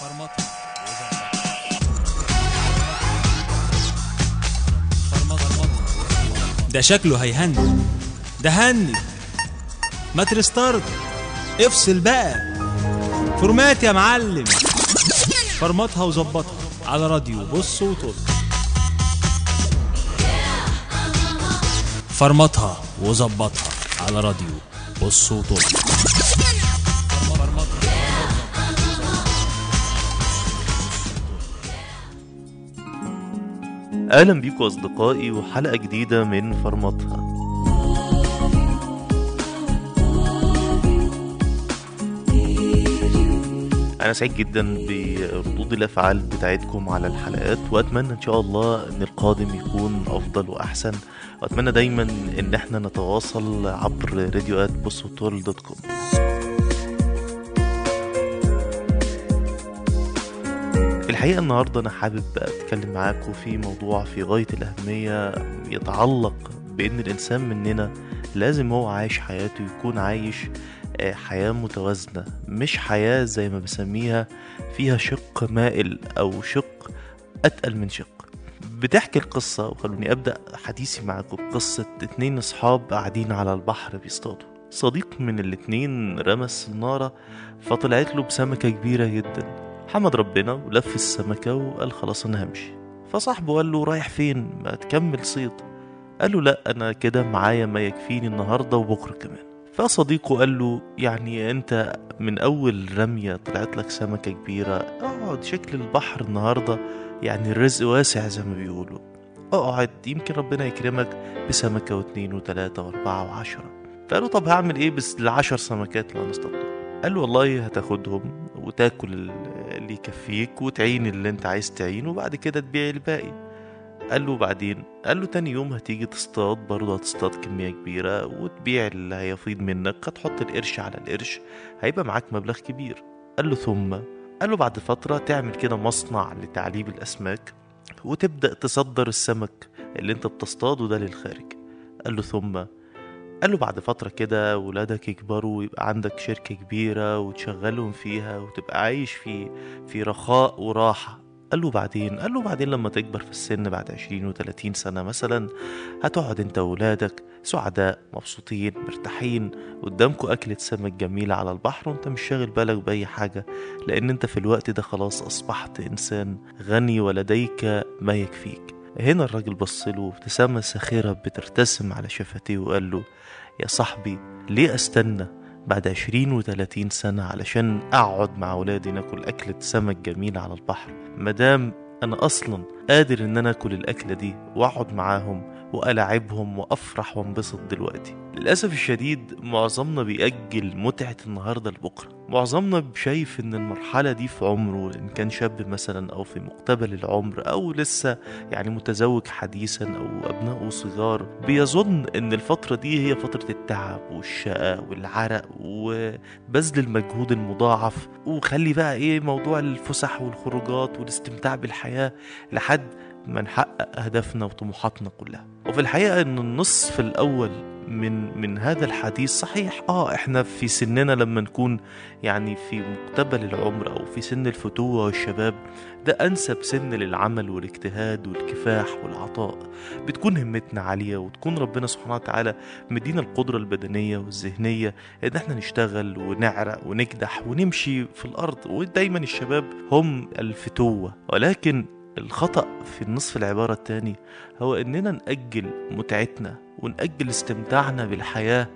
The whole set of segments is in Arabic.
فرمطها ده شكله هي hang. ده hang. ما ت restart افصل بقى. format يا معلم. فرمطها وظبطها. على راديو. بص وطل فرمطها وظبطها. على راديو. بص وطل أهلا بيكم أصدقائي وحلقة جديدة من فرمطها أنا سعيد جدا بردود الأفعال بتاعتكم على الحلقات وأتمنى إن شاء الله إن القادم يكون أفضل وأحسن. وأتمنى دايما إن إحنا نتواصل عبر راديو بص وطل dot com الحقيقة النهاردة أنا حابب أتكلم معاكم في موضوع في غاية الأهمية يتعلق بأن الإنسان مننا لازم هو عايش حياته يكون عايش آه، حياة متوازنة مش حياة زي ما بسميها فيها شق مائل أو شق أتقل من شق. بتحكي القصة وخلوني أبدأ حديثي معاكم بقصة اتنين أصحاب قاعدين على البحر بيصطادوا. صديق من الاتنين رمى الصنارة فطلعت له بسمكة كبيرة جدا. حمد ربنا ولف السمكة وقال خلاص أنا همشي. فصاحبه قال له رايح فين؟ ما تكمل صيد قال له لا أنا كده معايا ما يكفيني النهاردة وبكرة كمان. فصديقه قال له يعني أنت من أول رمية طلعت لك سمكة كبيرة؟ اقعد شكل البحر النهاردة. يعني الرزق واسع زي ما بيقولوا. اقعد يمكن ربنا يكرمك بسمكة واتنين وتلاتة وأربعة وعشرة. فقال له طب هعمل إيه بس العشر سمكات اللي أنا اصطادتهم قال له والله هتاخدهم وتاكل اللي يكفيك وتعين اللي انت عايز تعينه وبعد كده تبيع الباقي. قال له بعدين قال له تاني يوم هتيجي تصطاد برضه هتصطاد كمية كبيرة وتبيع اللي هيفيض منك هتحط القرش على القرش هيبقى معاك مبلغ كبير. قال له ثم قال له بعد فترة تعمل كده مصنع لتعليب الأسماك وتبدأ تصدر السمك اللي انت بتصطاده ده للخارج. قال له ثم قال له بعد فترة كده ولادك يكبروا ويبقى عندك شركة كبيرة وتشغلهم فيها وتبقى عايش في في رخاء وراحة. قال له بعدين قال له بعدين لما تكبر في السن بعد عشرين وتلاتين سنة مثلا هتقعد انت وولادك سعداء مبسوطين مرتاحين. قدامكوا أكلة سمك جميلة على البحر وانت مش شاغل بالك بأي حاجة لأن انت في الوقت ده خلاص أصبحت إنسان غني ولديك ما يكفيك هنا الراجل بصله وابتسامة ساخرة بترتسم على شفتيه وقال له يا صاحبي ليه أستنى بعد عشرين وتلاتين سنة علشان أقعد مع ولادي ناكل أكلة سمك جميلة على البحر؟ مادام أنا أصلا قادر إن أنا أكل الأكلة دي وأقعد معاهم وألاعبهم وأفرح وانبسط دلوقتي للأسف الشديد معظمنا بيأجل متعة النهاردة لبكرة. معظمنا شايف إن المرحلة دي في عمره إن كان شاب مثلا أو في مقتبل العمر أو لسه يعني متزوج حديثا أو أبنائه صغار بيظن إن الفترة دي هي فترة التعب والشقة والعرق وبذل المجهود المضاعف. وخلي بقى إيه موضوع الفسح والخروجات والاستمتاع بالحياة لحد ما نحقق أهدافنا وطموحاتنا كلها. وفي الحقيقة إن النصف الأول من من هذا الحديث صحيح. آه إحنا في سننا لما نكون يعني في مقتبل العمر أو في سن الفتوة والشباب ده أنسب سن للعمل والاجتهاد والكفاح والعطاء. بتكون همتنا عالية وتكون ربنا سبحانه وتعالى مدينا القدرة البدنية والذهنية إن إحنا نشتغل ونعرق ونكدح ونمشي في الأرض. ودايما الشباب هم الفتوة. ولكن الخطأ في النصف العبارة التاني هو إننا نأجل متعتنا ونأجل استمتاعنا بالحياة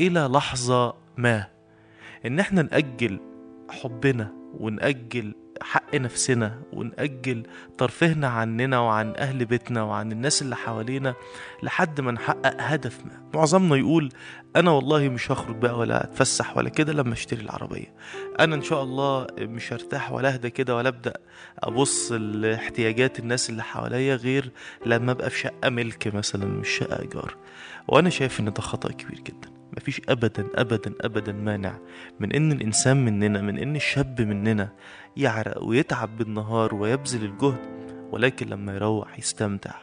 إلى لحظة ما. إن إحنا نأجل حبنا ونأجل حق نفسنا ونأجل ترفيهنا عننا وعن أهل بيتنا وعن الناس اللي حوالينا لحد ما نحقق هدف ما معظمنا يقول أنا والله مش هخرج بقى ولا أتفسح ولا كده لما أشتري العربية. أنا إن شاء الله مش هرتاح ولا أهدى كده ولا أبدأ أبص لاحتياجات الناس اللي حواليا غير لما أبقى في شقة ملك مثلا مش شقة إيجار. وأنا شايف إن ده خطأ كبير جدا. مفيش أبدا أبدا أبدا مانع من إن الإنسان مننا من إن الشاب مننا يعرق ويتعب بالنهار ويبذل الجهد ولكن لما يروح يستمتع.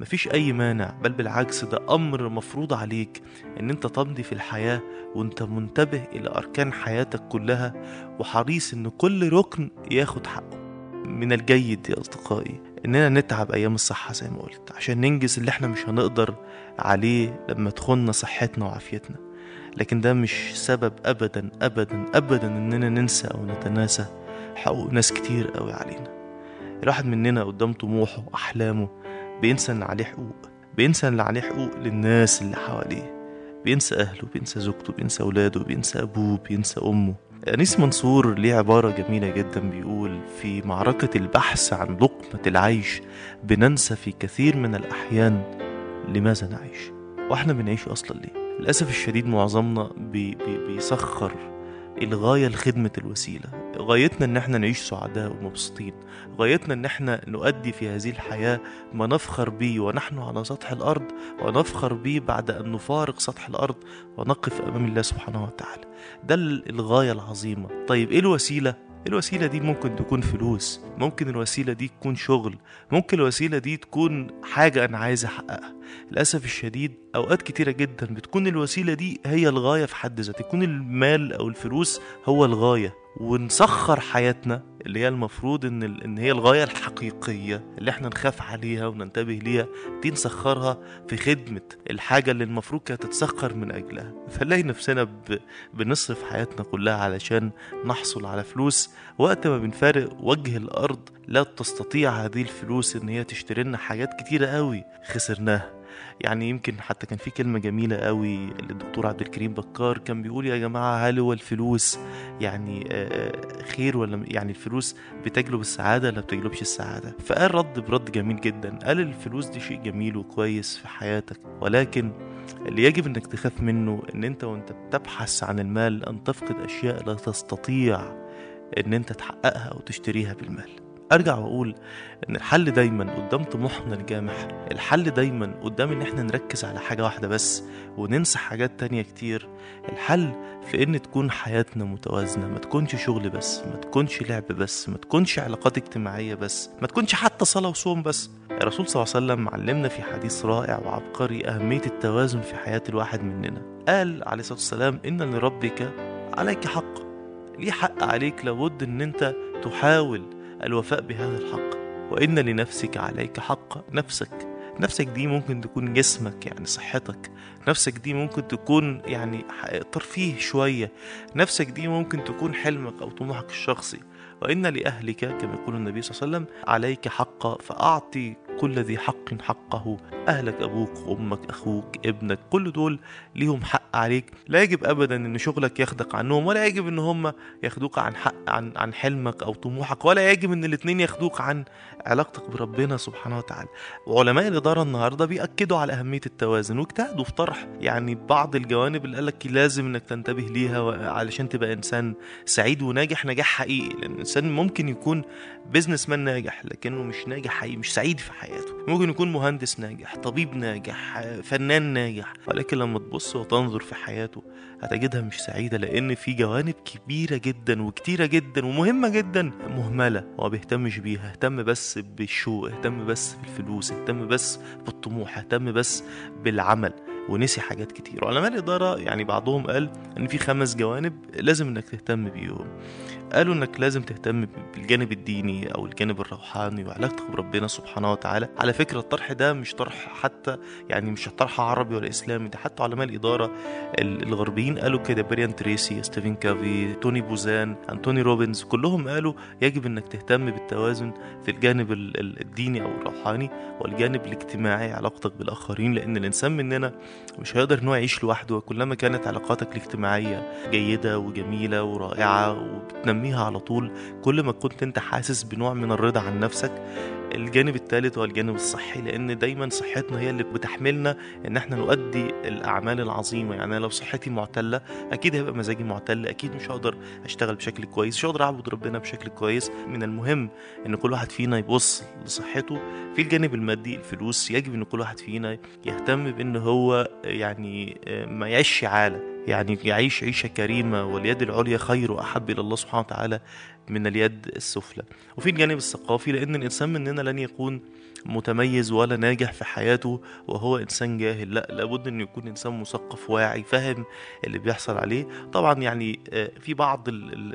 مفيش أي مانع بل بالعكس ده أمر مفروض عليك إن أنت تمضي في الحياة وأنت منتبه إلى أركان حياتك كلها وحريص إن كل ركن ياخد حقه. من الجيد يا أصدقائي إننا نتعب أيام الصحة زي ما قلت عشان ننجز اللي إحنا مش هنقدر عليه لما تخوننا صحتنا وعافيتنا. لكن ده مش سبب أبدا أبدا أبدا إننا ننسى أو نتناسى حقوق ناس كتير قوي علينا. الواحد مننا قدام طموحه وأحلامه بينسى إن عليه حقوق بينسى إن عليه حقوق للناس اللي حواليه بينسى أهله بينسى زوجته بينسى أولاده بينسى أبوه بينسى أمه. أنيس منصور ليه عبارة جميلة جدا بيقول في معركة البحث عن لقمة العيش بننسى في كثير من الأحيان لماذا نعيش؟ وإحنا بنعيش أصلا ليه؟ للأسف الشديد معظمنا بي بي بيسخر الغاية لخدمة الوسيلة. غايتنا إن إحنا نعيش سعداء ومبسوطين. غايتنا إن إحنا نؤدي في هذه الحياة ما نفخر به ونحن على سطح الأرض ونفخر به بعد أن نفارق سطح الأرض ونقف أمام الله سبحانه وتعالى. ده الغاية العظيمة. طيب إيه الوسيلة؟ الوسيلة دي ممكن تكون فلوس ممكن الوسيلة دي تكون شغل ممكن الوسيلة دي تكون حاجة أنا عايز أحققها. للأسف الشديد أوقات كتيرة جدا بتكون الوسيلة دي هي الغاية في حد ذاتها يكون المال أو الفلوس هو الغاية. ونسخر حياتنا اللي هي المفروض إن إن هي الغاية الحقيقية اللي إحنا نخاف عليها وننتبه ليها دي نسخرها في خدمة الحاجة اللي المفروض كانت تتسخر من أجلها. فنلاقي نفسنا ب... بنصرف حياتنا كلها علشان نحصل على فلوس. وقت ما بنفارق وجه الأرض لا تستطيع هذه الفلوس إن هي تشتري لنا حاجات كتيرة قوي. خسرناها. يعني يمكن حتى كان في كلمة جميلة قوي للدكتور عبد الكريم بكار كان بيقول يا جماعة هل هو الفلوس يعني آه، خير ولا يعني الفلوس بتجلب السعادة ولا بتجلبش السعادة؟ فقال رد برد جميل جدا قال الفلوس دي شيء جميل وكويس في حياتك ولكن اللي يجب إنك تخاف منه إن أنت وأنت بتبحث عن المال أن تفقد أشياء لا تستطيع إن أنت تحققها أو تشتريها بالمال. أرجع وأقول إن الحل دايما قدام طموحنا الجامح الحل دايما قدام إن إحنا نركز على حاجة واحدة بس وننسى حاجات تانية كتير. الحل في إن تكون حياتنا متوازنة ما تكونش شغل بس ما تكونش لعب بس ما تكونش علاقات اجتماعية بس ما تكونش حتى صلاة وصوم بس. الرسول صلى الله عليه وسلم علمنا في حديث رائع وعبقري أهمية التوازن في حياة الواحد مننا. قال عليه الصلاة والسلام إن لربك عليك حق ليه حق عليك لابد إن أنت تحاول الوفاء بهذا الحق. وإن لنفسك عليك حق نفسك. نفسك دي ممكن تكون جسمك يعني صحتك. نفسك دي ممكن تكون يعني ترفيه شوية. نفسك دي ممكن تكون حلمك أو طموحك الشخصي. وإن لأهلك كما يقول النبي صلى الله عليه وسلم عليك حقا فأعطي كل ذي حق حقه أهلك أبوك أمك أخوك ابنك كل دول ليهم حق عليك. لا يجب أبدا أن شغلك ياخدك عنهم ولا يجب أن هم ياخدوك عن حق عن عن حلمك أو طموحك ولا يجب أن الاتنين ياخدوك عن علاقتك بربنا سبحانه وتعالى. وعلماء الإدارة النهاردة بيأكدوا على أهمية التوازن واجتهدوا في طرح يعني بعض الجوانب اللي قالك لازم إنك تنتبه ليها علشان تبقى إنسان سعيد وناجح. نجاح حقيقي لأن الإنسان ممكن يكون بيزنس مان ناجح لكنه مش ناجح حقيقي مش سعيد في حياته. ممكن يكون مهندس ناجح طبيب ناجح فنان ناجح ولكن لما تبص وتنظر في حياته هتجدها مش سعيدة لأن في جوانب كبيرة جدا وكتيرة جدا ومهمة جدا مهملة. وما بيهتمش بيها اهتم بس بال show اهتم بس بالفلوس اهتم بس بالطموح اهتم بس بالعمل ونسي حاجات كتير. علماء الإدارة يعني بعضهم قال إن في خمس جوانب لازم إنك تهتم بيهم. قالوا إنك لازم تهتم بالجانب الديني أو الجانب الروحاني وعلاقتك بربنا سبحانه وتعالى. على فكرة الطرح ده مش طرح حتى يعني مش طرح عربي ولا إسلامي ده حتى علماء الإدارة ال- الغربيين قالوا كده. بريان تريسي ستيفن كافي توني بوزان أنتوني روبنز كلهم قالوا يجب إنك تهتم بالتوازن في الجانب ال- ال- الديني أو الروحاني والجانب الاجتماعي علاقتك بالآخرين لأن الإنسان مننا مش هيقدر إن هو يعيش لوحده وكلما كانت علاقاتك الاجتماعية جيدة وجميلة ورائعة وبتنميها على طول. كل ما كنت انت حاسس بنوع من الرضا عن نفسك الجانب الثالث هو الجانب الصحي لأن دايما صحتنا هي اللي بتحملنا إن إحنا نؤدي الأعمال العظيمة. يعني لو صحتي معتلة أكيد هيبقى مزاجي معتل أكيد مش هقدر أشتغل بشكل كويس مش هقدر أعبد ربنا بشكل كويس. من المهم إن كل واحد فينا يبص لصحته في الجانب المادي الفلوس يجب إن كل واحد فينا يهتم بإن هو يعني آه، ما يعيش عاله يعني يعيش عيشة كريمة واليد العليا خير وأحب إلى الله سبحانه وتعالى من اليد السفلى. وفي الجانب الثقافي لأن الإنسان مننا لن يكون متميز ولا ناجح في حياته وهو إنسان جاهل. لا لابد انه يكون إنسان مثقف واعي فاهم اللي بيحصل عليه. طبعا يعني آه، في بعض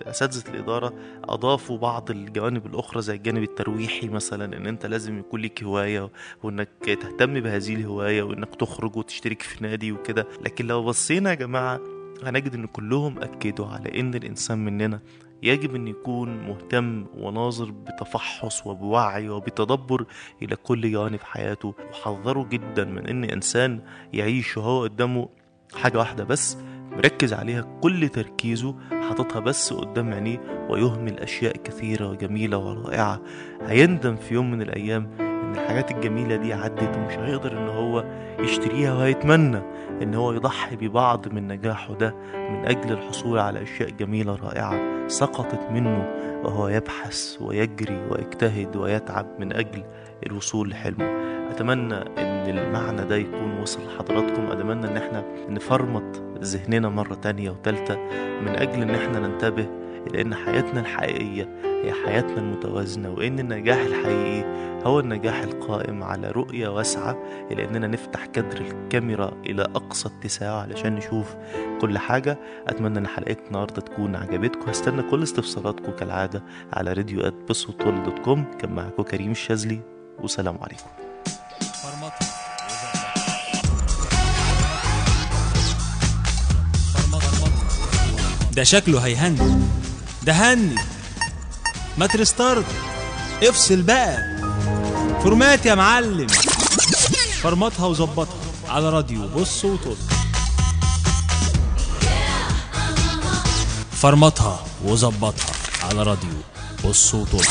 أساتذة الإدارة أضافوا بعض الجوانب الأخرى زي الجانب الترويحي مثلا إن أنت لازم يكون لك هواية وإنك تهتم بهذه الهواية وإنك تخرج وتشترك في نادي وكده. لكن لو بصينا يا جماعة هنجد إن كلهم أكدوا على إن الإنسان مننا يجب أن يكون مهتم وناظر بتفحص وبوعي وبتدبر إلى كل جوانب حياته. وحذروا جدا من أن إنسان يعيش وهو قدامه حاجة واحدة بس مركز عليها كل تركيزه حاططها بس قدام عينيه ويهمل أشياء كثيرة وجميلة ورائعة. هيندم في يوم من الأيام إن الحاجات الجميلة دي عدت ومش هيقدر إن هو يشتريها وهيتمنى إن هو يضحي ببعض من نجاحه ده من أجل الحصول على أشياء جميلة رائعة. سقطت منه وهو يبحث ويجري ويجتهد ويتعب من أجل الوصول لحلمه. أتمنى إن المعنى ده يكون وصل لحضراتكم. أتمنى إن إحنا نفرمط ذهننا مرة تانية وتالتة من أجل إن إحنا ننتبه لأن حياتنا الحقيقية هي حياتنا المتوازنة وإن النجاح الحقيقي هو النجاح القائم على رؤية واسعة لاننا نفتح كادر الكاميرا إلى أقصى اتساع علشان نشوف كل حاجة. أتمنى إن حلقتنا النهارده تكون عجبتكم. هستنى كل استفساراتكم كالعادة على راديو بص وطل dot com كان معاكم كريم الشاذلي والسلام عليكم. ده شكله هي hang ده hang ما ت restart افصل بقى. format يا معلم. فرمطها وظبطها. على راديو. بص وطل فرمطها وظبطها. على راديو. بص وطل